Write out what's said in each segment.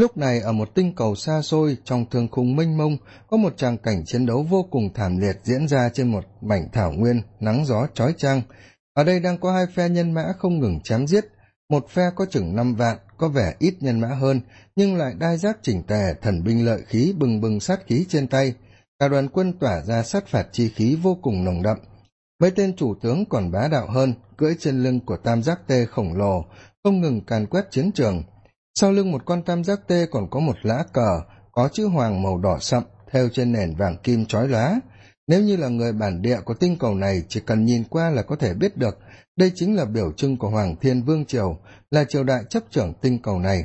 lúc này ở một tinh cầu xa xôi trong thương khung mênh mông, có một tràng cảnh chiến đấu vô cùng thảm liệt diễn ra trên một mảnh thảo nguyên nắng gió chói chang. Ở đây đang có hai phe nhân mã không ngừng chém giết. Một phe có chừng năm vạn, có vẻ ít nhân mã hơn, nhưng lại đai giáp chỉnh tề, thần binh lợi khí bừng bừng sát khí trên tay. Cả đoàn quân tỏa ra sát phạt chi khí vô cùng nồng đậm. Mấy tên chủ tướng còn bá đạo hơn, cưỡi trên lưng của tam giác tê khổng lồ, không ngừng càn quét chiến trường sau lưng một con tam giác tê còn có một lá cờ, có chữ hoàng màu đỏ sậm theo trên nền vàng kim trói lá nếu như là người bản địa của tinh cầu này, chỉ cần nhìn qua là có thể biết được. Đây chính là biểu trưng của hoàng thiên vương triều, là triều đại chấp trưởng tinh cầu này.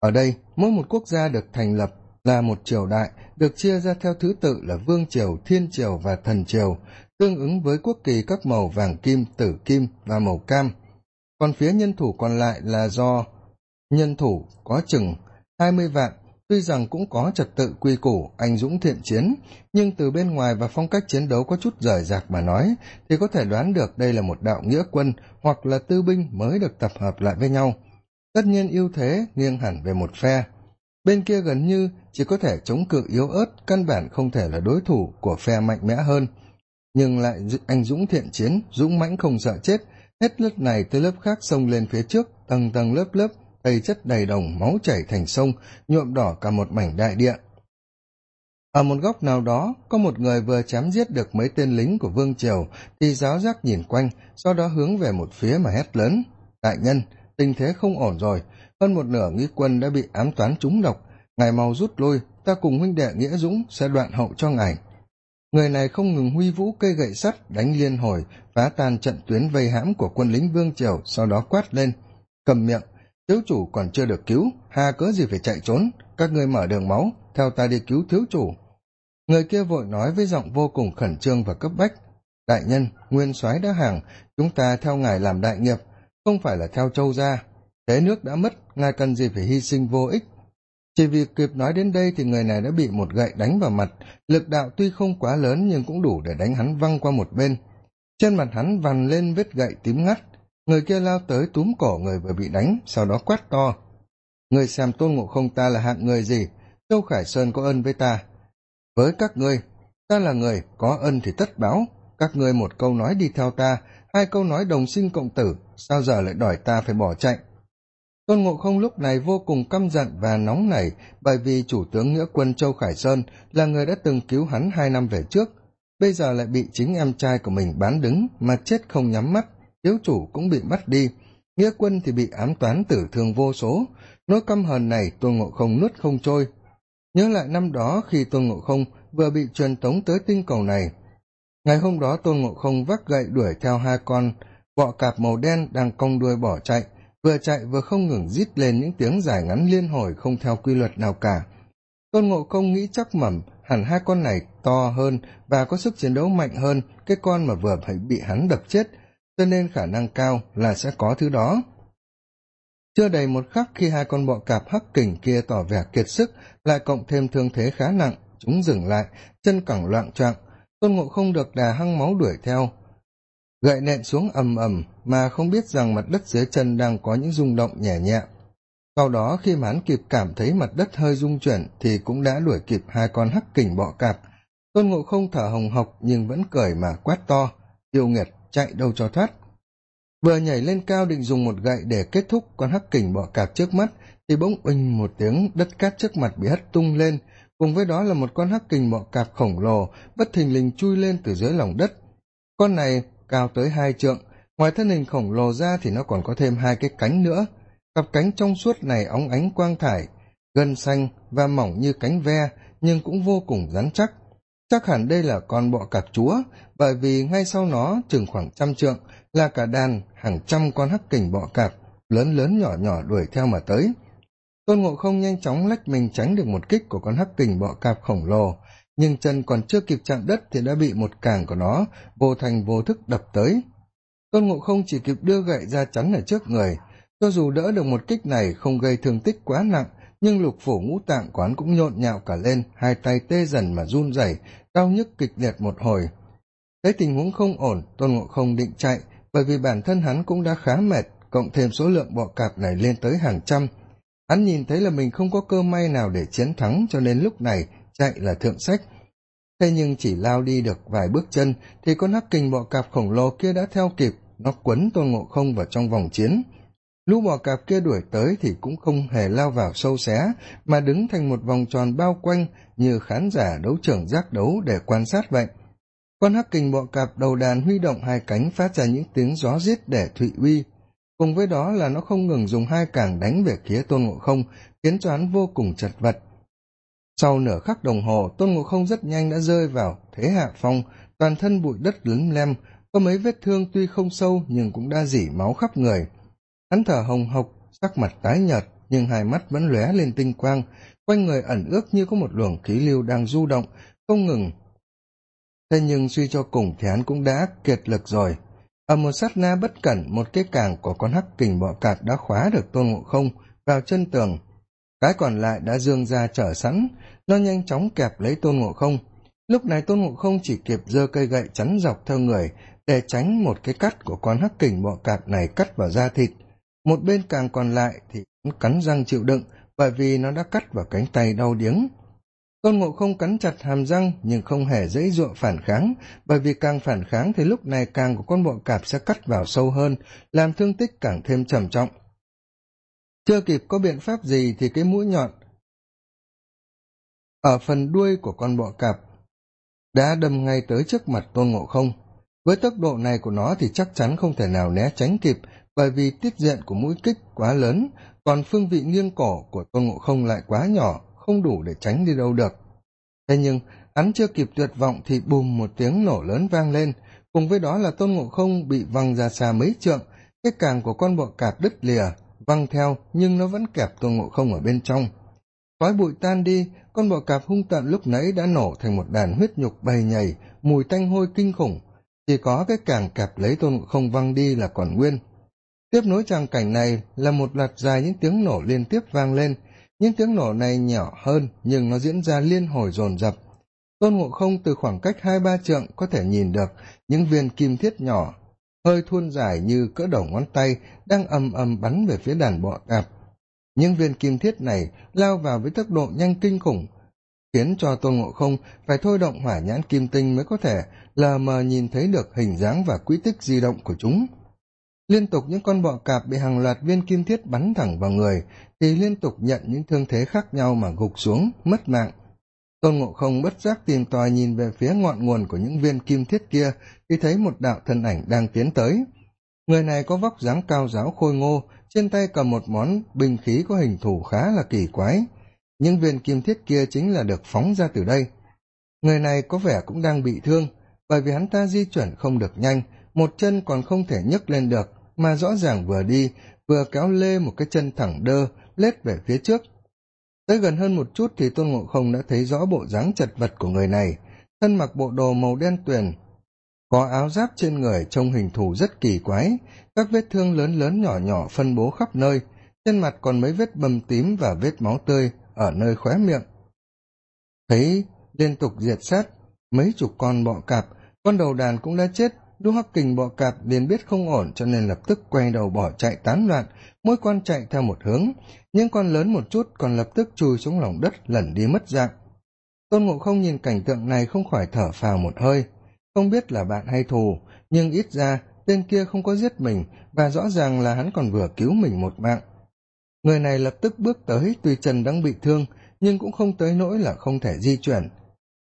Ở đây, mỗi một quốc gia được thành lập là một triều đại, được chia ra theo thứ tự là vương triều, thiên triều và thần triều, tương ứng với quốc kỳ các màu vàng kim, tử kim và màu cam. Còn phía nhân thủ còn lại là do nhân thủ có chừng hai mươi vạn, tuy rằng cũng có trật tự quy củ, anh dũng thiện chiến, nhưng từ bên ngoài và phong cách chiến đấu có chút rời rạc mà nói, thì có thể đoán được đây là một đạo nghĩa quân hoặc là tư binh mới được tập hợp lại với nhau. Tất nhiên ưu thế nghiêng hẳn về một phe. Bên kia gần như chỉ có thể chống cự yếu ớt, căn bản không thể là đối thủ của phe mạnh mẽ hơn. Nhưng lại anh dũng thiện chiến, dũng mãnh không sợ chết, hết lớp này tới lớp khác xông lên phía trước, tầng tầng lớp lớp đầy chất đầy đồng máu chảy thành sông, nhuộm đỏ cả một mảnh đại địa. Ở một góc nào đó, có một người vừa chém giết được mấy tên lính của vương triều, thì giáo giác nhìn quanh, sau đó hướng về một phía mà hét lớn, đại nhân, tình thế không ổn rồi, hơn một nửa nghi quân đã bị ám toán trúng độc, ngài mau rút lui, ta cùng huynh đệ nghĩa dũng sẽ đoạn hậu cho ngài. Người này không ngừng huy vũ cây gậy sắt, đánh liên hồi, phá tan trận tuyến vây hãm của quân lính vương triều, sau đó quát lên, cầm miệng thiếu chủ còn chưa được cứu, hà cớ gì phải chạy trốn? Các ngươi mở đường máu, theo ta đi cứu thiếu chủ. Người kia vội nói với giọng vô cùng khẩn trương và cấp bách. Đại nhân, nguyên soái đã hàng, chúng ta theo ngài làm đại nghiệp, không phải là theo châu gia. Thế nước đã mất, ngài cần gì phải hy sinh vô ích? Chỉ vì kịp nói đến đây thì người này đã bị một gậy đánh vào mặt. Lực đạo tuy không quá lớn nhưng cũng đủ để đánh hắn văng qua một bên. Trên mặt hắn vằn lên vết gậy tím ngắt người kia lao tới túm cổ người vừa bị đánh, sau đó quát to. Người xem tôn ngộ không ta là hạng người gì? Châu khải sơn có ân với ta. Với các ngươi, ta là người có ân thì tất báo. Các ngươi một câu nói đi theo ta, hai câu nói đồng sinh cộng tử, sao giờ lại đòi ta phải bỏ chạy? Tôn ngộ không lúc này vô cùng căm giận và nóng nảy, bởi vì chủ tướng nghĩa quân châu khải sơn là người đã từng cứu hắn hai năm về trước, bây giờ lại bị chính em trai của mình bán đứng mà chết không nhắm mắt thiếu chủ cũng bị bắt đi, nghĩa quân thì bị ám toán tử thương vô số. Nỗi căm hờn này tôn ngộ không nuốt không trôi. Nhớ lại năm đó khi tôn ngộ không vừa bị truyền tống tới tinh cầu này. Ngày hôm đó tôn ngộ không vác gậy đuổi theo hai con bọ cạp màu đen đang cong đuôi bỏ chạy, vừa chạy vừa không ngừng rít lên những tiếng dài ngắn liên hồi không theo quy luật nào cả. Tôn ngộ không nghĩ chắc mẩm, hẳn hai con này to hơn và có sức chiến đấu mạnh hơn cái con mà vừa phải bị hắn đập chết cho nên khả năng cao là sẽ có thứ đó. Chưa đầy một khắc khi hai con bọ cạp hắc kình kia tỏ vẻ kiệt sức, lại cộng thêm thương thế khá nặng, chúng dừng lại, chân cẳng loạn choạng tôn ngộ không được đà hăng máu đuổi theo. Gậy nện xuống ầm ầm, mà không biết rằng mặt đất dưới chân đang có những rung động nhẹ nhẹ. Sau đó khi mán kịp cảm thấy mặt đất hơi rung chuyển thì cũng đã đuổi kịp hai con hắc kình bọ cạp. Tôn ngộ không thở hồng hộc nhưng vẫn cười mà quát to yêu nghiệt chạy đâu cho thoát. Vừa nhảy lên cao định dùng một gậy để kết thúc, con hắc kình bọ cạp trước mắt, thì bỗng uỳnh một tiếng, đất cát trước mặt bị hất tung lên. Cùng với đó là một con hắc kình bọ cạp khổng lồ, bất thình lình chui lên từ dưới lòng đất. Con này cao tới hai trượng, ngoài thân hình khổng lồ ra thì nó còn có thêm hai cái cánh nữa. Cặp cánh trong suốt này óng ánh quang thải, gân xanh và mỏng như cánh ve, nhưng cũng vô cùng rắn chắc chắc hẳn đây là con bọ cạp chúa, bởi vì ngay sau nó chừng khoảng trăm trượng là cả đàn hàng trăm con hắc kình bọ cạp lớn lớn nhỏ nhỏ đuổi theo mà tới. Tôn ngộ không nhanh chóng lách mình tránh được một kích của con hắc kình bọ cạp khổng lồ, nhưng chân còn chưa kịp chạm đất thì đã bị một càng của nó vô thành vô thức đập tới. Tôn ngộ không chỉ kịp đưa gậy ra chắn ở trước người, cho dù đỡ được một kích này không gây thương tích quá nặng nhưng lục phủ ngũ tạng quán cũng nhộn nhạo cả lên, hai tay tê dần mà run rẩy, đau nhức kịch liệt một hồi. Thấy tình huống không ổn, tôn ngộ không định chạy, bởi vì bản thân hắn cũng đã khá mệt, cộng thêm số lượng bọ cạp này lên tới hàng trăm. Hắn nhìn thấy là mình không có cơ may nào để chiến thắng, cho nên lúc này chạy là thượng sách. Thế nhưng chỉ lao đi được vài bước chân, thì con hắc kình bọ cạp khổng lồ kia đã theo kịp, nó quấn tôn ngộ không vào trong vòng chiến lũ bò cạp kia đuổi tới thì cũng không hề lao vào sâu xé, mà đứng thành một vòng tròn bao quanh như khán giả đấu trưởng giác đấu để quan sát vậy. Con hắc kình bọ cạp đầu đàn huy động hai cánh phát ra những tiếng gió rít để thụy uy. Cùng với đó là nó không ngừng dùng hai càng đánh về phía tôn ngộ không, khiến cho hắn vô cùng chật vật. Sau nửa khắc đồng hồ, tôn ngộ không rất nhanh đã rơi vào thế hạ phong, toàn thân bụi đất lứng lem, có mấy vết thương tuy không sâu nhưng cũng đã dỉ máu khắp người hắn thở hồng hộc, sắc mặt tái nhợt, nhưng hai mắt vẫn lóe lên tinh quang, quanh người ẩn ước như có một luồng khí lưu đang du động, không ngừng. Thế nhưng suy cho cùng thì hắn cũng đã kiệt lực rồi. Ở một sát na bất cẩn, một cái càng của con hắc kình bọ cạp đã khóa được tôn ngộ không vào chân tường. Cái còn lại đã dương ra trở sẵn, nó nhanh chóng kẹp lấy tôn ngộ không. Lúc này tôn ngộ không chỉ kịp giơ cây gậy chắn dọc theo người, để tránh một cái cắt của con hắc kình bọ cạp này cắt vào da thịt một bên càng còn lại thì cắn răng chịu đựng, bởi vì nó đã cắt vào cánh tay đau điếng. Tôn ngộ không cắn chặt hàm răng, nhưng không hề dãy dụa phản kháng, bởi vì càng phản kháng thì lúc này càng của con bọ cạp sẽ cắt vào sâu hơn, làm thương tích càng thêm trầm trọng. Chưa kịp có biện pháp gì thì cái mũi nhọn ở phần đuôi của con bọ cạp đã đâm ngay tới trước mặt tôn ngộ không. Với tốc độ này của nó thì chắc chắn không thể nào né tránh kịp bởi vì tiết diện của mũi kích quá lớn, còn phương vị nghiêng cổ của tôn ngộ không lại quá nhỏ, không đủ để tránh đi đâu được. Thế nhưng, hắn chưa kịp tuyệt vọng thì bùm một tiếng nổ lớn vang lên. Cùng với đó là tôn ngộ không bị văng ra xa mấy trượng, cái càng của con bọ cạp đứt lìa, văng theo nhưng nó vẫn kẹp tôn ngộ không ở bên trong. Khói bụi tan đi, con bọ cạp hung tận lúc nãy đã nổ thành một đàn huyết nhục bầy nhầy, mùi tanh hôi kinh khủng. Chỉ có cái càng kẹp lấy tôn ngộ không văng đi là còn nguyên tiếp nối tràng cảnh này là một loạt dài những tiếng nổ liên tiếp vang lên. Những tiếng nổ này nhỏ hơn, nhưng nó diễn ra liên hồi dồn dập. Tôn ngộ không từ khoảng cách hai ba trượng có thể nhìn được những viên kim thiết nhỏ, hơi thuôn dài như cỡ đầu ngón tay, đang ầm ầm bắn về phía đàn bọ cạp những viên kim thiết này lao vào với tốc độ nhanh kinh khủng, khiến cho tôn ngộ không phải thôi động hỏa nhãn kim tinh mới có thể lờ mờ nhìn thấy được hình dáng và quỹ tích di động của chúng liên tục những con bọ cạp bị hàng loạt viên kim thiết bắn thẳng vào người, thì liên tục nhận những thương thế khác nhau mà gục xuống, mất mạng. Tôn ngộ không bất giác tìm tòi nhìn về phía ngọn nguồn của những viên kim thiết kia, thì thấy một đạo thân ảnh đang tiến tới. Người này có vóc dáng cao giáo khôi ngô, trên tay cầm một món bình khí có hình thù khá là kỳ quái. Những viên kim thiết kia chính là được phóng ra từ đây. Người này có vẻ cũng đang bị thương, bởi vì hắn ta di chuyển không được nhanh, một chân còn không thể nhấc lên được mà rõ ràng vừa đi, vừa kéo lê một cái chân thẳng đơ, lết về phía trước. Tới gần hơn một chút thì tôn ngộ không đã thấy rõ bộ dáng chật vật của người này. Thân mặc bộ đồ màu đen tuyền, có áo giáp trên người trông hình thù rất kỳ quái. Các vết thương lớn lớn nhỏ nhỏ phân bố khắp nơi. Trên mặt còn mấy vết bầm tím và vết máu tươi ở nơi khóe miệng. Thấy liên tục diệt sát, mấy chục con bọ cạp, con đầu đàn cũng đã chết đu hắc kình bọ cạp liền biết không ổn cho nên lập tức quay đầu bỏ chạy tán loạn, mỗi con chạy theo một hướng những con lớn một chút còn lập tức chui xuống lòng đất, lẩn đi mất dạng. Tôn ngộ không nhìn cảnh tượng này không khỏi thở phào một hơi. Không biết là bạn hay thù, nhưng ít ra tên kia không có giết mình và rõ ràng là hắn còn vừa cứu mình một mạng. Người này lập tức bước tới, tuy chân đang bị thương, nhưng cũng không tới nỗi là không thể di chuyển.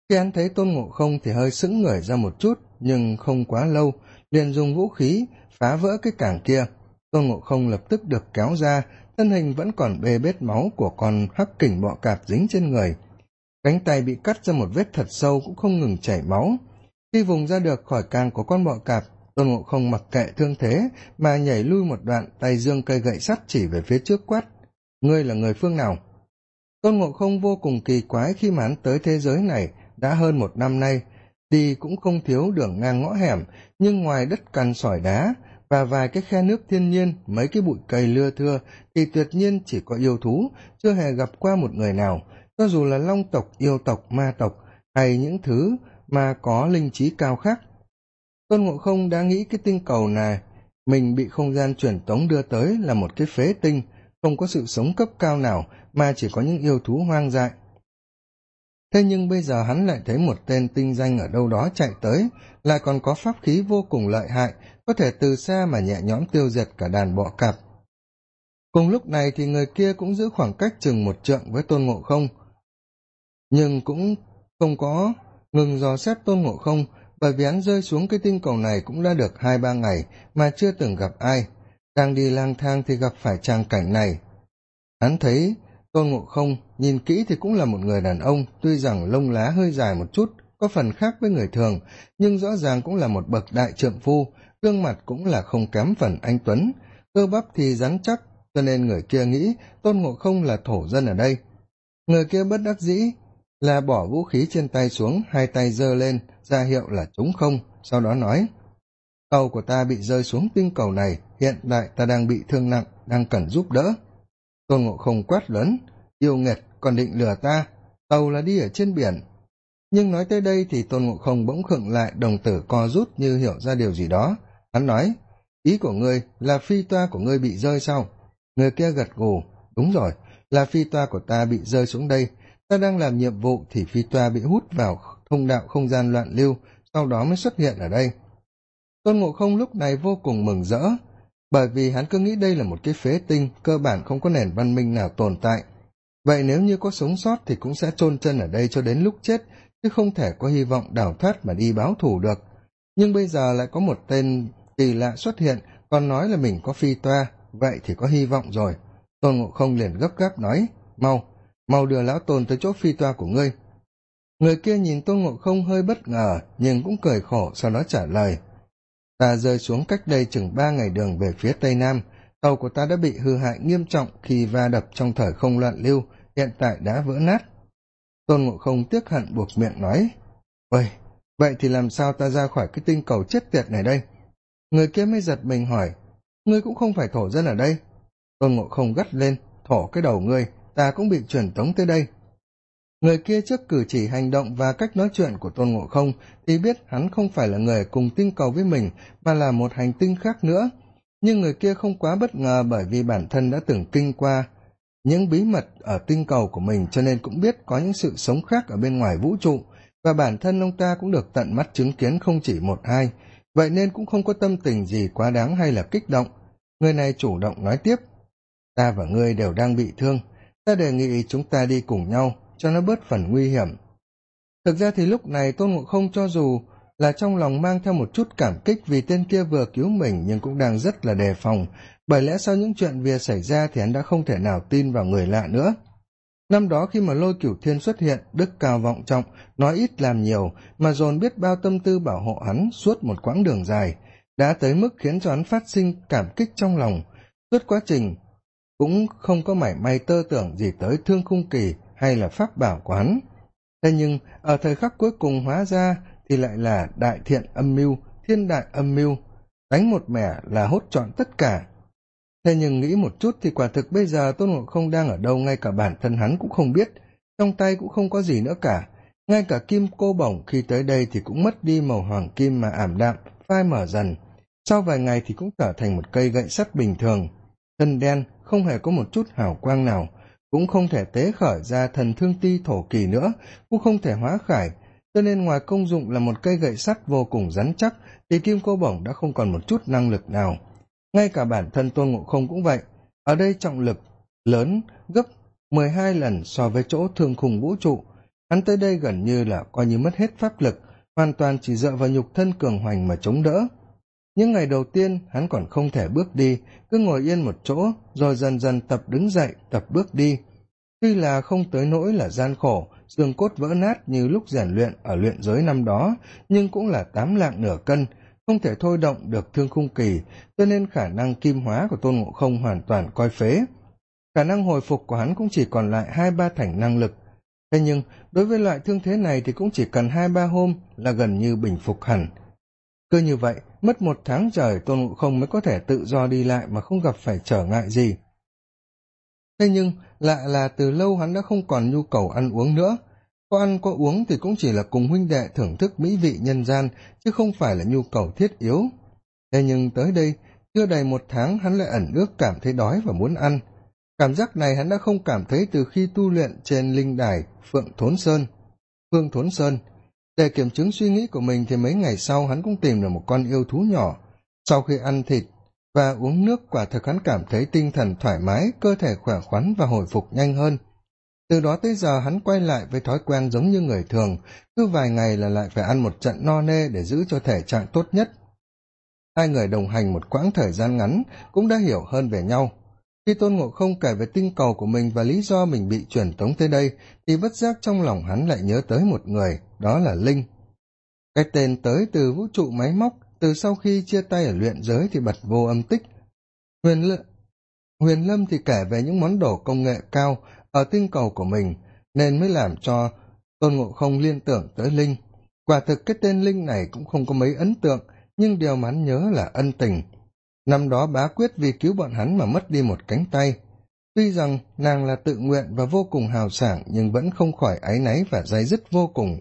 Khi hắn thấy tôn ngộ không thì hơi sững người ra một chút nhưng không quá lâu, liền dùng vũ khí phá vỡ cái cảng kia. Tôn ngộ không lập tức được kéo ra, thân hình vẫn còn bê bết máu của con hắc kình bọ cạp dính trên người. Cánh tay bị cắt ra một vết thật sâu cũng không ngừng chảy máu. Khi vùng ra được khỏi càng của con bọ cạp tôn ngộ không mặc kệ thương thế mà nhảy lui một đoạn, tay dương cây gậy sắt chỉ về phía trước quát, ngươi là người phương nào? Tôn ngộ không vô cùng kỳ quái khi mà hắn tới thế giới này, đã hơn một năm nay đi cũng không thiếu đường ngang ngõ hẻm, nhưng ngoài đất cằn sỏi đá và vài cái khe nước thiên nhiên, mấy cái bụi cây lưa thưa, thì tuyệt nhiên chỉ có yêu thú, chưa hề gặp qua một người nào. Cho dù là long tộc, yêu tộc, ma tộc, hay những thứ mà có linh trí cao khác, tôn ngộ không đã nghĩ cái tinh cầu này, mình bị không gian truyền tống đưa tới là một cái phế tinh, không có sự sống cấp cao nào mà chỉ có những yêu thú hoang dại thế nhưng bây giờ hắn lại thấy một tên tinh danh ở đâu đó chạy tới, lại còn có pháp khí vô cùng lợi hại, có thể từ xa mà nhẹ nhõm tiêu diệt cả đàn bọ cạp. Cùng lúc này thì người kia cũng giữ khoảng cách chừng một trượng với tôn ngộ không. Nhưng cũng không có ngừng dò xét tôn ngộ không, bởi vì hắn rơi xuống cái tinh cầu này cũng đã được hai ba ngày mà chưa từng gặp ai. Đang đi lang thang thì gặp phải trang cảnh này. Hắn thấy tôn ngộ không nhìn kỹ thì cũng là một người đàn ông, tuy rằng lông lá hơi dài một chút, có phần khác với người thường, nhưng rõ ràng cũng là một bậc đại trượng phu, gương mặt cũng là không kém phần anh tuấn. Cơ bắp thì rắn chắc, cho nên người kia nghĩ tôn ngộ không là thổ dân ở đây. Người kia bất đắc dĩ, là bỏ vũ khí trên tay xuống, hai tay giơ lên, ra hiệu là trúng không sau đó nói, tàu của ta bị rơi xuống tinh cầu này, hiện tại ta đang bị thương nặng, đang cần giúp đỡ tôn ngộ không quát lớn, yêu nghiệt, còn định lừa ta, tàu là đi ở trên biển. Nhưng nói tới đây thì tôn ngộ không bỗng khựng lại, đồng tử co rút như hiểu ra điều gì đó. Hắn nói, ý của ngươi là phi toa của ngươi bị rơi sao người kia gật gù, đúng rồi, là phi toa của ta bị rơi xuống đây. Ta đang làm nhiệm vụ thì phi toa bị hút vào thông đạo không gian loạn lưu, sau đó mới xuất hiện ở đây. Tôn ngộ không lúc này vô cùng mừng rỡ bởi vì hắn cứ nghĩ đây là một cái phế tinh, cơ bản không có nền văn minh nào tồn tại. Vậy nếu như có sống sót thì cũng sẽ chôn chân ở đây cho đến lúc chết, chứ không thể có hy vọng đào thoát mà đi báo thù được. Nhưng bây giờ lại có một tên kỳ lạ xuất hiện, còn nói là mình có phi toa, vậy thì có hy vọng rồi. Tôn ngộ không liền gấp gáp nói, mau mau đưa lão tôn tới chỗ phi toa của ngươi. Người kia nhìn tôn ngộ không hơi bất ngờ, nhưng cũng cười khổ, sau đó trả lời ta rơi xuống cách đây chừng ba ngày đường về phía tây nam. Tàu của ta đã bị hư hại nghiêm trọng khi va đập trong thời không loạn lưu, hiện tại đã vỡ nát. Tôn ngộ không tiếc hận buộc miệng nói ôi vậy thì làm sao ta ra khỏi cái tinh cầu chết tiệt này đây? Người kia mới giật mình hỏi, ngươi cũng không phải thổ dân ở đây. Tôn ngộ không gắt lên, thổ cái đầu ngươi, ta cũng bị truyền tống tới đây người kia trước cử chỉ hành động và cách nói chuyện của tôn ngộ không thì biết hắn không phải là người cùng tinh cầu với mình, mà là một hành tinh khác nữa. Nhưng người kia không quá bất ngờ bởi vì bản thân đã từng kinh qua những bí mật ở tinh cầu của mình, cho nên cũng biết có những sự sống khác ở bên ngoài vũ trụ, và bản thân ông ta cũng được tận mắt chứng kiến không chỉ một hai. Vậy nên cũng không có tâm tình gì quá đáng hay là kích động. Người này chủ động nói tiếp, ta và ngươi đều đang bị thương. Ta đề nghị chúng ta đi cùng nhau cho nó bớt phần nguy hiểm. Thực ra thì lúc này tôn ngộ không cho dù là trong lòng mang theo một chút cảm kích vì tên kia vừa cứu mình nhưng cũng đang rất là đề phòng. Bởi lẽ sau những chuyện vừa xảy ra thì hắn đã không thể nào tin vào người lạ nữa. Năm đó khi mà lôi cửu thiên xuất hiện, đức cao vọng trọng nói ít làm nhiều, mà dồn biết bao tâm tư bảo hộ hắn suốt một quãng đường dài, đã tới mức khiến cho hắn phát sinh cảm kích trong lòng. Suốt quá trình cũng không có mảy may tơ tưởng gì tới thương khung kỳ hay là pháp bảo quán. thế nhưng, ở thời khắc cuối cùng hóa ra thì lại là đại thiện âm mưu, thiên đại âm mưu, đánh một mẻ là hốt trọn tất cả. Thế nhưng nghĩ một chút thì quả thực bây giờ tôn ngộ không đang ở đâu ngay cả bản thân hắn cũng không biết, trong tay cũng không có gì nữa cả. Ngay cả kim cô bổng khi tới đây thì cũng mất đi màu hoàng kim mà ảm đạm, phai mở dần. Sau vài ngày thì cũng trở thành một cây gậy sắt bình thường. Thân đen, không hề có một chút hào quang nào cũng không thể tế khởi ra thần thương ti thổ kỳ nữa, cũng không thể hóa khải. Cho nên ngoài công dụng là một cây gậy sắt vô cùng rắn chắc, thì kim cô bổng đã không còn một chút năng lực nào. Ngay cả bản thân tôn ngộ không cũng vậy. Ở đây trọng lực lớn, gấp mười hai lần so với chỗ thương khung vũ trụ. Hắn tới đây gần như là coi như mất hết pháp lực, hoàn toàn chỉ dựa vào nhục thân cường hoành mà chống đỡ. Những ngày đầu tiên, hắn còn không thể bước đi, cứ ngồi yên một chỗ, rồi dần dần tập đứng dậy, tập bước đi tuy là không tới nỗi là gian khổ, xương cốt vỡ nát như lúc rèn luyện ở luyện giới năm đó, nhưng cũng là tám lạng nửa cân, không thể thôi động được thương khung kỳ, cho nên khả năng kim hóa của tôn ngộ không hoàn toàn coi phế. Khả năng hồi phục của hắn cũng chỉ còn lại hai ba thành năng lực. Thế nhưng, đối với loại thương thế này thì cũng chỉ cần hai ba hôm là gần như bình phục hẳn. Cứ như vậy, mất một tháng trời, tôn ngộ không mới có thể tự do đi lại mà không gặp phải trở ngại gì. Thế nhưng lạ là từ lâu hắn đã không còn nhu cầu ăn uống nữa. Có ăn có uống thì cũng chỉ là cùng huynh đệ thưởng thức mỹ vị nhân gian, chứ không phải là nhu cầu thiết yếu. Thế nhưng tới đây, chưa đầy một tháng hắn lại ẩn ước cảm thấy đói và muốn ăn. Cảm giác này hắn đã không cảm thấy từ khi tu luyện trên linh đài phượng thốn sơn. Phương thốn sơn, để kiểm chứng suy nghĩ của mình thì mấy ngày sau hắn cũng tìm được một con yêu thú nhỏ. Sau khi ăn thịt và uống nước quả thực hắn cảm thấy tinh thần thoải mái, cơ thể khỏe khoắn và hồi phục nhanh hơn. Từ đó tới giờ hắn quay lại với thói quen giống như người thường, cứ vài ngày là lại phải ăn một trận no nê để giữ cho thể trạng tốt nhất. Hai người đồng hành một quãng thời gian ngắn cũng đã hiểu hơn về nhau. Khi tôn ngộ không kể về tinh cầu của mình và lý do mình bị truyền tống tới đây, thì bất giác trong lòng hắn lại nhớ tới một người, đó là linh. Cái tên tới từ vũ trụ máy móc từ sau khi chia tay ở luyện giới thì bật vô âm tích. Huyền, L... huyền lâm thì kể về những món đồ công nghệ cao ở tinh cầu của mình nên mới làm cho tôn ngộ không liên tưởng tới linh. Quả thực cái tên linh này cũng không có mấy ấn tượng nhưng điều mà hắn nhớ là ân tình. Năm đó bá quyết vì cứu bọn hắn mà mất đi một cánh tay. Tuy rằng nàng là tự nguyện và vô cùng hào sảng nhưng vẫn không khỏi áy náy và day dứt vô cùng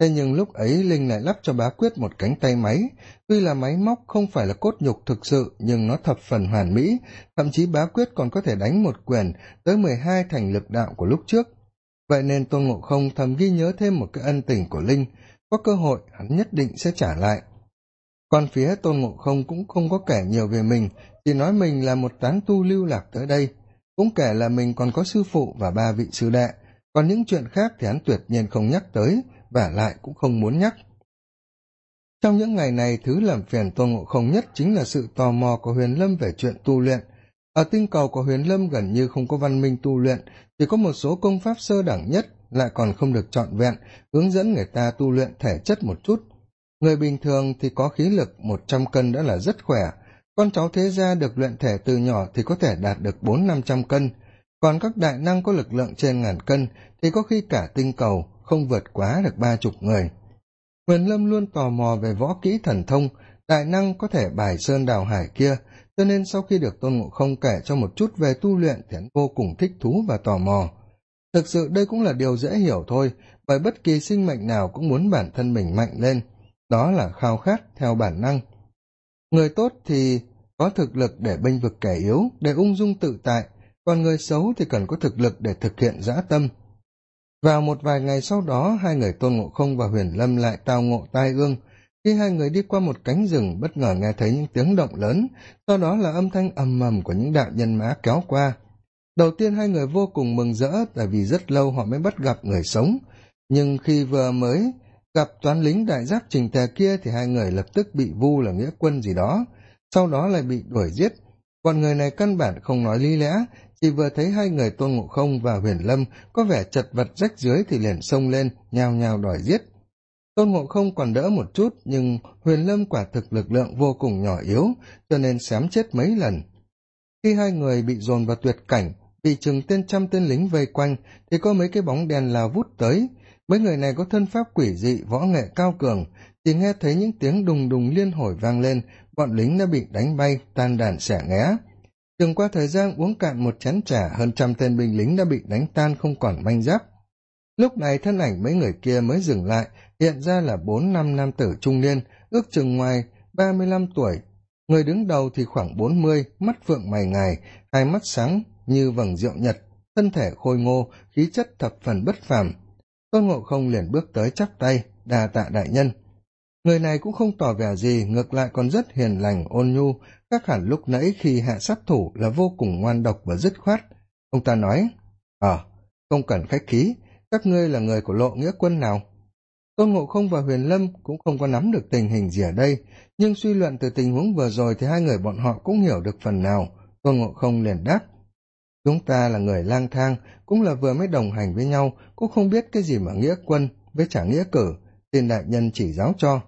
thế nhưng lúc ấy linh lại lắp cho bá quyết một cánh tay máy. Tuy là máy móc không phải là cốt nhục thực sự, nhưng nó thập phần hoàn mỹ. Thậm chí bá quyết còn có thể đánh một quyền tới mười hai thành lực đạo của lúc trước. Vậy nên tôn ngộ không thầm ghi nhớ thêm một cái ân tình của linh. Có cơ hội, hắn nhất định sẽ trả lại. Còn phía tôn ngộ không cũng không có kể nhiều về mình, chỉ nói mình là một tán tu lưu lạc tới đây. Cũng kể là mình còn có sư phụ và ba vị sư đệ. Còn những chuyện khác thì hắn tuyệt nhiên không nhắc tới và lại cũng không muốn nhắc. Trong những ngày này, thứ làm phiền tôn ngộ không nhất chính là sự tò mò của huyền lâm về chuyện tu luyện. Ở tinh cầu của huyền lâm gần như không có văn minh tu luyện, chỉ có một số công pháp sơ đẳng nhất, lại còn không được trọn vẹn, hướng dẫn người ta tu luyện thể chất một chút. Người bình thường thì có khí lực một trăm cân đã là rất khỏe. Con cháu thế gia được luyện thể từ nhỏ thì có thể đạt được bốn năm trăm cân. Còn các đại năng có lực lượng trên ngàn cân thì có khi cả tinh cầu không vượt quá được ba chục người. Huyền lâm luôn tò mò về võ kỹ thần thông, đại năng có thể bài sơn đào hải kia, cho nên sau khi được tôn ngộ không kể cho một chút về tu luyện thì hắn vô cùng thích thú và tò mò. Thực sự đây cũng là điều dễ hiểu thôi, bởi bất kỳ sinh mệnh nào cũng muốn bản thân mình mạnh lên. Đó là khao khát theo bản năng. Người tốt thì có thực lực để bênh vực kẻ yếu, để ung dung tự tại, còn người xấu thì cần có thực lực để thực hiện dã tâm vào một vài ngày sau đó, hai người tôn ngộ không và huyền lâm lại tao ngộ tai ương. Khi hai người đi qua một cánh rừng, bất ngờ nghe thấy những tiếng động lớn, sau đó là âm thanh ầm ầm của những đạo nhân mã kéo qua. Đầu tiên hai người vô cùng mừng rỡ tại vì rất lâu họ mới bắt gặp người sống. Nhưng khi vừa mới gặp toán lính đại giáp trình tề kia thì hai người lập tức bị vu là nghĩa quân gì đó, sau đó lại bị đuổi giết. Bọn người này căn bản không nói lý lẽ chỉ vừa thấy hai người tôn ngộ không và huyền lâm có vẻ chật vật rách dưới thì liền xông lên, nhào nhào đòi giết. Tôn ngộ không còn đỡ một chút, nhưng huyền lâm quả thực lực lượng vô cùng nhỏ yếu, cho nên xém chết mấy lần. Khi hai người bị dồn vào tuyệt cảnh, bị chừng tên trăm tên lính vây quanh, thì có mấy cái bóng đèn lao vút tới. Mấy người này có thân pháp quỷ dị, võ nghệ cao cường. Chỉ nghe thấy những tiếng đùng đùng liên hồi vang lên, bọn lính đã bị đánh bay, tan đàn xẻ nghé chừng qua thời gian uống cạn một chén trà, hơn trăm tên binh lính đã bị đánh tan không còn manh giáp. Lúc này thân ảnh mấy người kia mới dừng lại, hiện ra là bốn năm nam tử trung niên, ước chừng ngoài ba mươi lăm tuổi. Người đứng đầu thì khoảng bốn mươi, mắt phượng mày ngài, hai mắt sáng như vầng rượu nhật, thân thể khôi ngô, khí chất thập phần bất phàm. Tôn ngộ không liền bước tới chắp tay đà tạ đại nhân người này cũng không tỏ vẻ gì, ngược lại còn rất hiền lành, ôn nhu. Các hẳn lúc nãy khi hạ sát thủ là vô cùng ngoan độc và dứt khoát. Ông ta nói ờ không cần khách khí. Các ngươi là người của lộ nghĩa quân nào? Tôn ngộ không và huyền lâm cũng không có nắm được tình hình gì ở đây, nhưng suy luận từ tình huống vừa rồi thì hai người bọn họ cũng hiểu được phần nào. Tôn ngộ không liền đáp, chúng ta là người lang thang, cũng là vừa mới đồng hành với nhau, cũng không biết cái gì mà nghĩa quân với trả nghĩa cử. Tiền đại nhân chỉ giáo cho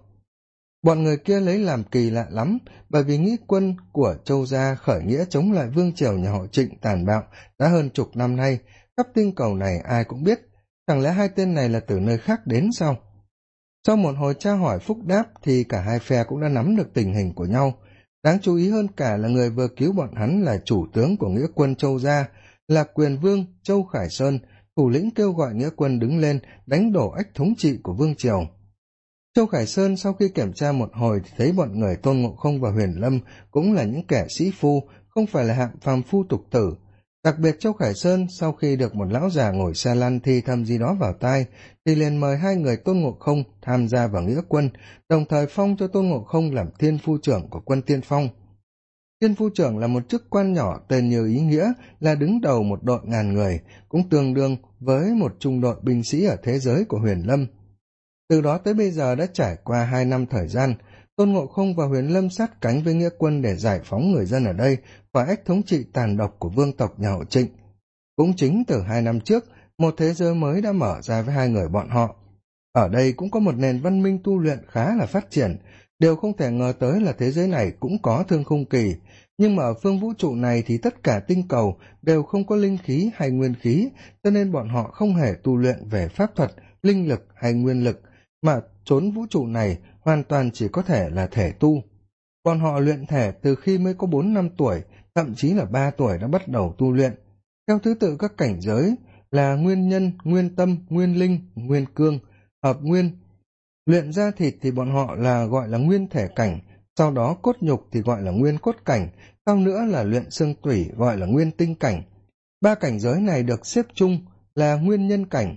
bọn người kia lấy làm kỳ lạ lắm, bởi vì nghĩa quân của châu gia khởi nghĩa chống lại vương triều nhà họ trịnh tàn bạo đã hơn chục năm nay. Khắp tinh cầu này ai cũng biết, chẳng lẽ hai tên này là từ nơi khác đến sao? Sau một hồi tra hỏi phúc đáp thì cả hai phe cũng đã nắm được tình hình của nhau. Đáng chú ý hơn cả là người vừa cứu bọn hắn là chủ tướng của nghĩa quân châu gia, là quyền vương châu khải sơn, thủ lĩnh kêu gọi nghĩa quân đứng lên đánh đổ ách thống trị của vương triều châu khải sơn sau khi kiểm tra một hồi thì thấy bọn người tôn ngộ không và huyền lâm cũng là những kẻ sĩ phu, không phải là hạng phàm phu tục tử. Đặc biệt châu khải sơn sau khi được một lão già ngồi xe lăn thi thầm gì đó vào tai thì liền mời hai người tôn ngộ không tham gia vào nghĩa quân, đồng thời phong cho tôn ngộ không làm thiên phu trưởng của quân tiên phong. Thiên phu trưởng là một chức quan nhỏ tên như ý nghĩa, là đứng đầu một đội ngàn người, cũng tương đương với một trung đội binh sĩ ở thế giới của huyền lâm từ đó tới bây giờ đã trải qua hai năm thời gian, tôn ngộ không và huyền lâm sát cánh với nghĩa quân để giải phóng người dân ở đây và ách thống trị tàn độc của vương tộc nhà hậu trịnh. Cũng chính từ hai năm trước, một thế giới mới đã mở ra với hai người bọn họ. Ở đây cũng có một nền văn minh tu luyện khá là phát triển. Đều không thể ngờ tới là thế giới này cũng có thương khung kỳ. Nhưng mà ở phương vũ trụ này thì tất cả tinh cầu đều không có linh khí hay nguyên khí, cho nên bọn họ không hề tu luyện về pháp thuật, linh lực hay nguyên lực mà trốn vũ trụ này hoàn toàn chỉ có thể là thể tu. Bọn họ luyện thể từ khi mới có bốn năm tuổi, thậm chí là ba tuổi đã bắt đầu tu luyện. Theo thứ tự các cảnh giới là nguyên nhân, nguyên tâm, nguyên linh, nguyên cương, hợp nguyên. Luyện ra thịt thì bọn họ là gọi là nguyên thể cảnh, sau đó cốt nhục thì gọi là nguyên cốt cảnh, sau nữa là luyện xương tủy gọi là nguyên tinh cảnh. Ba cảnh giới này được xếp chung là nguyên nhân cảnh.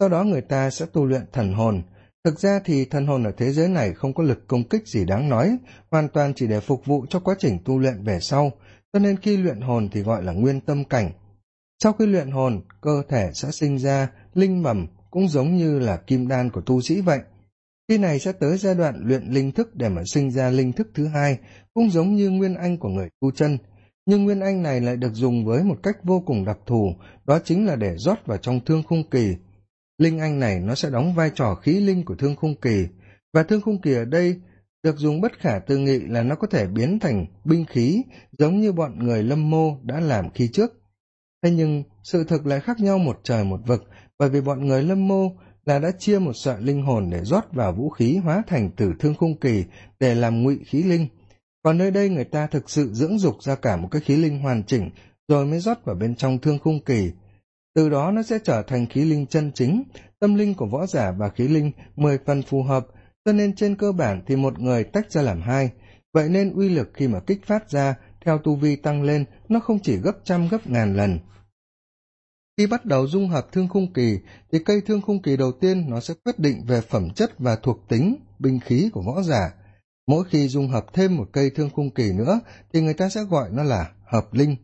Sau đó người ta sẽ tu luyện thần hồn thực ra thì thần hồn ở thế giới này không có lực công kích gì đáng nói, hoàn toàn chỉ để phục vụ cho quá trình tu luyện về sau. Cho nên khi luyện hồn thì gọi là nguyên tâm cảnh. Sau khi luyện hồn, cơ thể sẽ sinh ra, linh mầm cũng giống như là kim đan của tu sĩ vậy. Khi này sẽ tới giai đoạn luyện linh thức để mà sinh ra linh thức thứ hai, cũng giống như nguyên anh của người tu chân. Nhưng nguyên anh này lại được dùng với một cách vô cùng đặc thù, đó chính là để rót vào trong thương khung kỳ linh anh này nó sẽ đóng vai trò khí linh của thương khung kỳ. Và thương khung kỳ ở đây được dùng bất khả tư nghị là nó có thể biến thành binh khí, giống như bọn người lâm mô đã làm khi trước. Thế nhưng, sự thực lại khác nhau một trời một vực, bởi vì bọn người lâm mô là đã chia một sợi linh hồn để rót vào vũ khí hóa thành tử thương khung kỳ để làm ngụy khí linh. Còn nơi đây người ta thực sự dưỡng dục ra cả một cái khí linh hoàn chỉnh, rồi mới rót vào bên trong thương khung kỳ từ đó nó sẽ trở thành khí linh chân chính, tâm linh của võ giả và khí linh, mười phần phù hợp. Cho nên trên cơ bản thì một người tách ra làm hai. Vậy nên uy lực khi mà kích phát ra, theo tu vi tăng lên, nó không chỉ gấp trăm, gấp ngàn lần. Khi bắt đầu dung hợp thương khung kỳ, thì cây thương khung kỳ đầu tiên nó sẽ quyết định về phẩm chất và thuộc tính, binh khí của võ giả. Mỗi khi dung hợp thêm một cây thương khung kỳ nữa, thì người ta sẽ gọi nó là hợp linh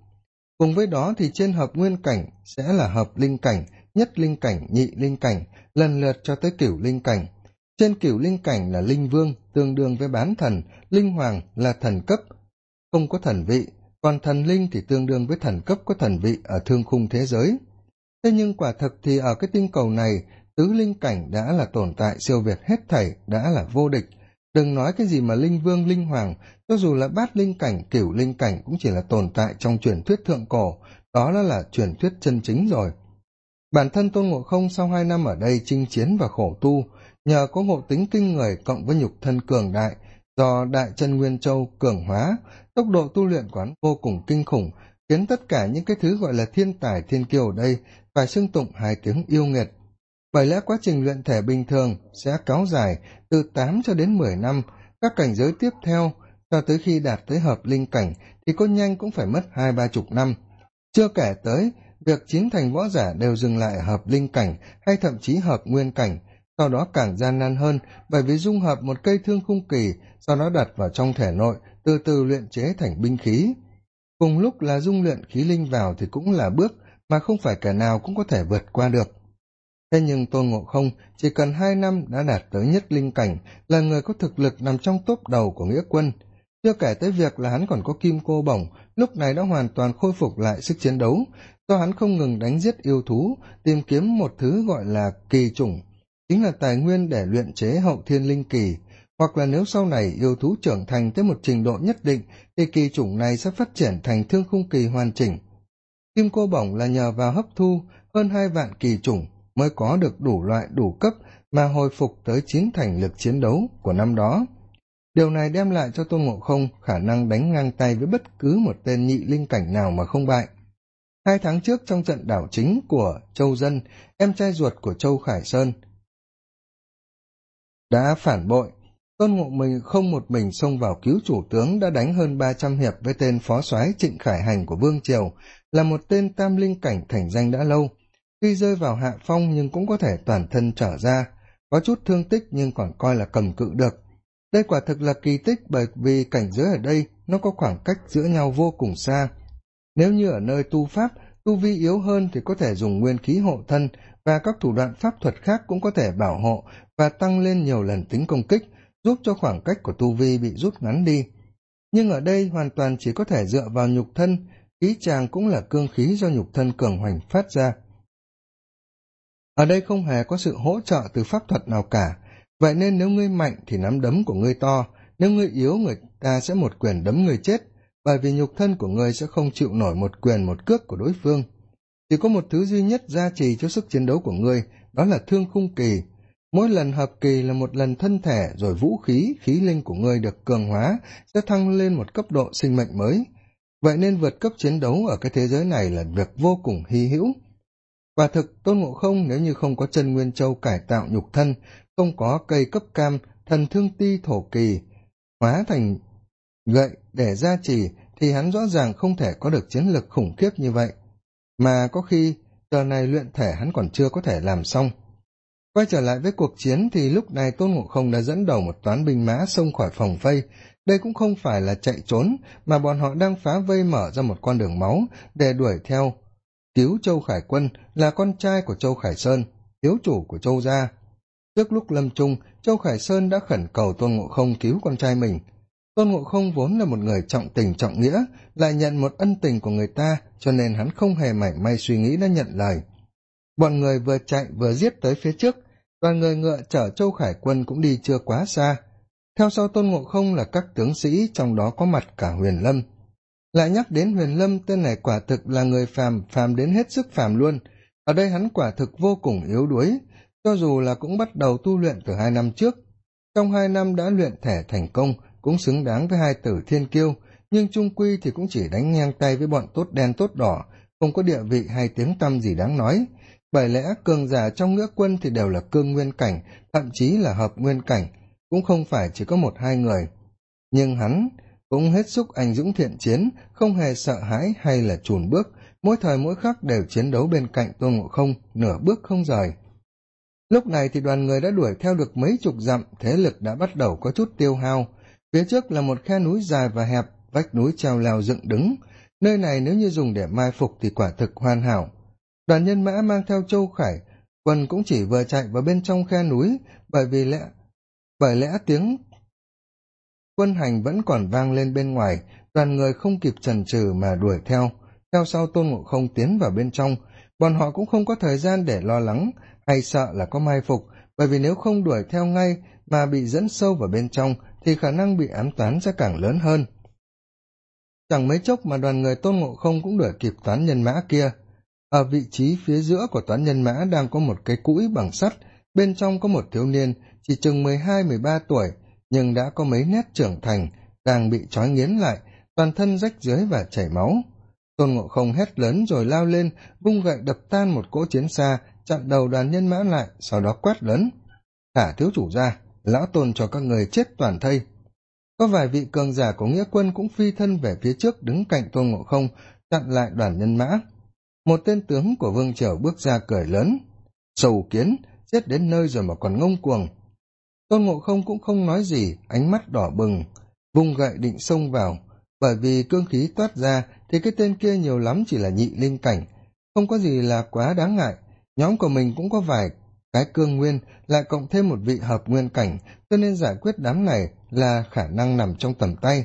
cùng với đó thì trên hợp nguyên cảnh sẽ là hợp linh cảnh, nhất linh cảnh, nhị linh cảnh, lần lượt cho tới cửu linh cảnh. Trên cửu linh cảnh là linh vương, tương đương với bán thần, linh hoàng là thần cấp, không có thần vị. Còn thần linh thì tương đương với thần cấp có thần vị ở thương khung thế giới. Thế nhưng quả thực thì ở cái tinh cầu này, tứ linh cảnh đã là tồn tại, siêu việt hết thảy, đã là vô địch đừng nói cái gì mà linh vương, linh hoàng, cho dù là bát linh cảnh cửu linh cảnh cũng chỉ là tồn tại trong truyền thuyết thượng cổ. Đó là là truyền thuyết chân chính rồi. Bản thân tôn ngộ không sau hai năm ở đây chinh chiến và khổ tu, nhờ có ngộ tính kinh người cộng với nhục thân cường đại, do đại chân nguyên châu cường hóa, tốc độ tu luyện của vô cùng kinh khủng, khiến tất cả những cái thứ gọi là thiên tài, thiên kiều ở đây phải xưng tụng hai tiếng yêu nghiệt bởi lẽ quá trình luyện thể bình thường sẽ kéo dài từ tám cho đến mười năm. Các cảnh giới tiếp theo, cho tới khi đạt tới hợp linh cảnh, thì có nhanh cũng phải mất hai, ba chục năm. Chưa kể tới, việc chiến thành võ giả đều dừng lại ở hợp linh cảnh hay thậm chí hợp nguyên cảnh. Sau đó càng gian nan hơn, bởi vì dung hợp một cây thương khung kỳ, sau đó đặt vào trong thể nội, từ từ luyện chế thành binh khí. Cùng lúc là dung luyện khí linh vào thì cũng là bước mà không phải kẻ nào cũng có thể vượt qua được thế nhưng tôn ngộ không chỉ cần hai năm đã đạt tới nhất linh cảnh, là người có thực lực nằm trong tốp đầu của nghĩa quân. Chưa kể tới việc là hắn còn có kim cô bổng, lúc này đã hoàn toàn khôi phục lại sức chiến đấu, do hắn không ngừng đánh giết yêu thú, tìm kiếm một thứ gọi là kỳ chủng, chính là tài nguyên để luyện chế hậu thiên linh kỳ. Hoặc là nếu sau này yêu thú trưởng thành tới một trình độ nhất định, thì kỳ chủng này sẽ phát triển thành thương khung kỳ hoàn chỉnh. Kim cô bổng là nhờ vào hấp thu hơn hai vạn kỳ chủng mới có được đủ loại đủ cấp mà hồi phục tới chiến thành lực chiến đấu của năm đó. Điều này đem lại cho tôn ngộ không khả năng đánh ngang tay với bất cứ một tên nhị linh cảnh nào mà không bại. Hai tháng trước trong trận đảo chính của châu dân, em trai ruột của châu khải sơn đã phản bội. Tôn ngộ mình không một mình xông vào cứu chủ tướng đã đánh hơn ba trăm hiệp với tên phó soái trịnh khải hành của vương triều, là một tên tam linh cảnh thành danh đã lâu tuy rơi vào hạ phong nhưng cũng có thể toàn thân trở ra, có chút thương tích nhưng còn coi là cầm cự được. Đây quả thực là kỳ tích bởi vì cảnh giới ở đây nó có khoảng cách giữa nhau vô cùng xa. Nếu như ở nơi tu pháp, tu vi yếu hơn thì có thể dùng nguyên khí hộ thân và các thủ đoạn pháp thuật khác cũng có thể bảo hộ và tăng lên nhiều lần tính công kích, giúp cho khoảng cách của tu vi bị rút ngắn đi. Nhưng ở đây hoàn toàn chỉ có thể dựa vào nhục thân, khí tràng cũng là cương khí do nhục thân cường hoành phát ra ở đây không hề có sự hỗ trợ từ pháp thuật nào cả. Vậy nên nếu ngươi mạnh thì nắm đấm của ngươi to, nếu ngươi yếu, người ta sẽ một quyền đấm ngươi chết, bởi vì nhục thân của ngươi sẽ không chịu nổi một quyền một cước của đối phương. Chỉ có một thứ duy nhất gia trì cho sức chiến đấu của ngươi, đó là thương khung kỳ. Mỗi lần hợp kỳ là một lần thân thể rồi vũ khí khí linh của ngươi được cường hóa, sẽ thăng lên một cấp độ sinh mệnh mới. Vậy nên vượt cấp chiến đấu ở cái thế giới này là việc vô cùng hy hữu quả thực, tôn ngộ không nếu như không có chân nguyên châu cải tạo nhục thân, không có cây cấp cam, thần thương ti thổ kỳ, hóa thành gậy để gia trì, thì hắn rõ ràng không thể có được chiến lực khủng khiếp như vậy. Mà có khi, giờ này luyện thể hắn còn chưa có thể làm xong. Quay trở lại với cuộc chiến thì lúc này tôn ngộ không đã dẫn đầu một toán binh mã xông khỏi phòng vây. Đây cũng không phải là chạy trốn, mà bọn họ đang phá vây mở ra một con đường máu để đuổi theo. Tiếu châu khải quân là con trai của châu khải sơn thiếu chủ của châu gia. Trước lúc lâm trung châu khải sơn đã khẩn cầu tôn ngộ không cứu con trai mình. Tôn ngộ không vốn là một người trọng tình trọng nghĩa, lại nhận một ân tình của người ta, cho nên hắn không hề mảy may suy nghĩ đã nhận lời. Bọn người vừa chạy vừa giết tới phía trước, đoàn người ngựa chở châu khải quân cũng đi chưa quá xa. Theo sau tôn ngộ không là các tướng sĩ, trong đó có mặt cả huyền lâm lại nhắc đến huyền lâm, tên này quả thực là người phàm phàm đến hết sức phàm luôn. Ở đây hắn quả thực vô cùng yếu đuối, cho dù là cũng bắt đầu tu luyện từ hai năm trước. Trong hai năm đã luyện thể thành công, cũng xứng đáng với hai tử thiên kiêu, nhưng trung quy thì cũng chỉ đánh ngang tay với bọn tốt đen tốt đỏ, không có địa vị hay tiếng tăm gì đáng nói. Bởi lẽ cường giả trong nghĩa quân thì đều là cương nguyên cảnh, thậm chí là hợp nguyên cảnh, cũng không phải chỉ có một hai người. Nhưng hắn cũng hết sức anh dũng thiện chiến, không hề sợ hãi hay là chùn bước. Mỗi thời mỗi khắc đều chiến đấu bên cạnh tôn ngộ không, nửa bước không rời. Lúc này thì đoàn người đã đuổi theo được mấy chục dặm, thế lực đã bắt đầu có chút tiêu hao. Phía trước là một khe núi dài và hẹp, vách núi treo leo dựng đứng. Nơi này nếu như dùng để mai phục thì quả thực hoàn hảo. Đoàn nhân mã mang theo châu khải, quân cũng chỉ vừa chạy vào bên trong khe núi, bởi vì lẽ, bởi lẽ tiếng quân hành vẫn còn vang lên bên ngoài, đoàn người không kịp chần chừ mà đuổi theo. Theo sau tôn ngộ không tiến vào bên trong, bọn họ cũng không có thời gian để lo lắng hay sợ là có mai phục, bởi vì nếu không đuổi theo ngay mà bị dẫn sâu vào bên trong thì khả năng bị ám toán sẽ càng lớn hơn. Chẳng mấy chốc mà đoàn người tôn ngộ không cũng đuổi kịp toán nhân mã kia. Ở vị trí phía giữa của toán nhân mã đang có một cái cũi bằng sắt, bên trong có một thiếu niên, chỉ chừng mười hai, mười ba tuổi nhưng đã có mấy nét trưởng thành, đang bị trói nghiến lại, toàn thân rách dưới và chảy máu. Tôn ngộ không hét lớn rồi lao lên, vung gậy đập tan một cỗ chiến xa, chặn đầu đoàn nhân mã lại, sau đó quát lớn. Thả thiếu chủ ra, lão tôn cho các người chết toàn thây. Có vài vị cường giả của nghĩa quân cũng phi thân về phía trước đứng cạnh tôn ngộ không, chặn lại đoàn nhân mã. Một tên tướng của vương triều bước ra cười lớn. Sầu kiến, chết đến nơi rồi mà còn ngông cuồng tôn ngộ không cũng không nói gì, ánh mắt đỏ bừng vung gậy định xông vào. Bởi vì cương khí toát ra thì cái tên kia nhiều lắm chỉ là nhị linh cảnh. Không có gì là quá đáng ngại. Nhóm của mình cũng có vài cái cương nguyên, lại cộng thêm một vị hợp nguyên cảnh, cho nên giải quyết đám này là khả năng nằm trong tầm tay.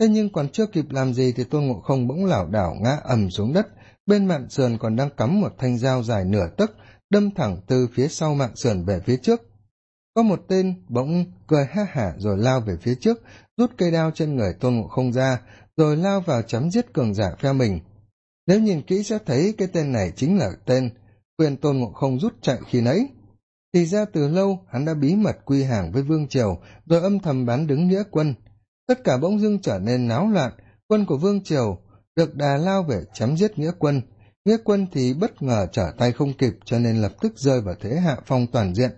Thế nhưng còn chưa kịp làm gì thì tôn ngộ không bỗng lảo đảo ngã ầm xuống đất. Bên mạng sườn còn đang cắm một thanh dao dài nửa tấc, đâm thẳng từ phía sau mạng sườn về phía trước có một tên bỗng cười ha hả rồi lao về phía trước, rút cây đao trên người tôn ngộ không ra, rồi lao vào chấm giết cường giả phe mình. Nếu nhìn kỹ sẽ thấy cái tên này chính là tên quyền tôn ngộ không rút chạy khi nấy thì ra từ lâu, hắn đã bí mật quy hàng với vương triều, rồi âm thầm bán đứng nghĩa quân. Tất cả bỗng dưng trở nên náo loạn, quân của vương triều được đà lao về chém giết nghĩa quân. Nghĩa quân thì bất ngờ trở tay không kịp cho nên lập tức rơi vào thế hạ phong toàn diện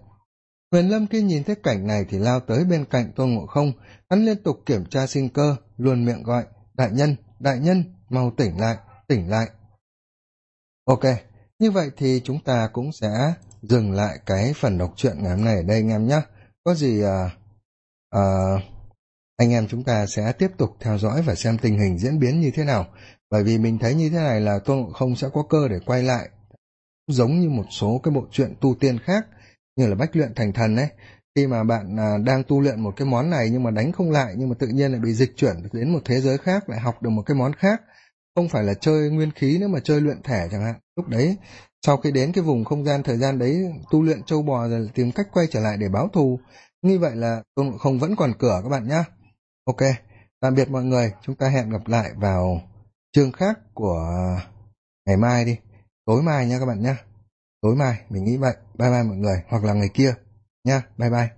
huyền lâm khi nhìn thấy cảnh này thì lao tới bên cạnh tôn ngộ không. Hắn liên tục kiểm tra sinh cơ luôn miệng gọi đại nhân đại nhân mau tỉnh lại tỉnh lại. Ok như vậy thì chúng ta cũng sẽ dừng lại cái phần đọc truyện ngày hôm nay ở đây anh em nhé. Có gì à, à, anh em chúng ta sẽ tiếp tục theo dõi và xem tình hình diễn biến như thế nào. Bởi vì mình thấy như thế này là tôn ngộ không sẽ có cơ để quay lại giống như một số cái bộ truyện tu tiên khác như là bách luyện thành thần ấy. Khi mà bạn à, đang tu luyện một cái món này nhưng mà đánh không lại nhưng mà tự nhiên lại bị dịch chuyển đến một thế giới khác lại học được một cái món khác. Không phải là chơi nguyên khí nữa mà chơi luyện thể chẳng hạn. Lúc đấy sau khi đến cái vùng không gian thời gian đấy tu luyện châu bò rồi tìm cách quay trở lại để báo thù. Như vậy là tôn ngộ không vẫn còn cửa các bạn nhé ok tạm biệt mọi người. Chúng ta hẹn gặp lại vào chương khác của ngày mai đi. Tối mai nha các bạn nhé tối mai mình nghĩ vậy. Bye bye mọi người. Hoặc là người kia. Nha. Bye bye.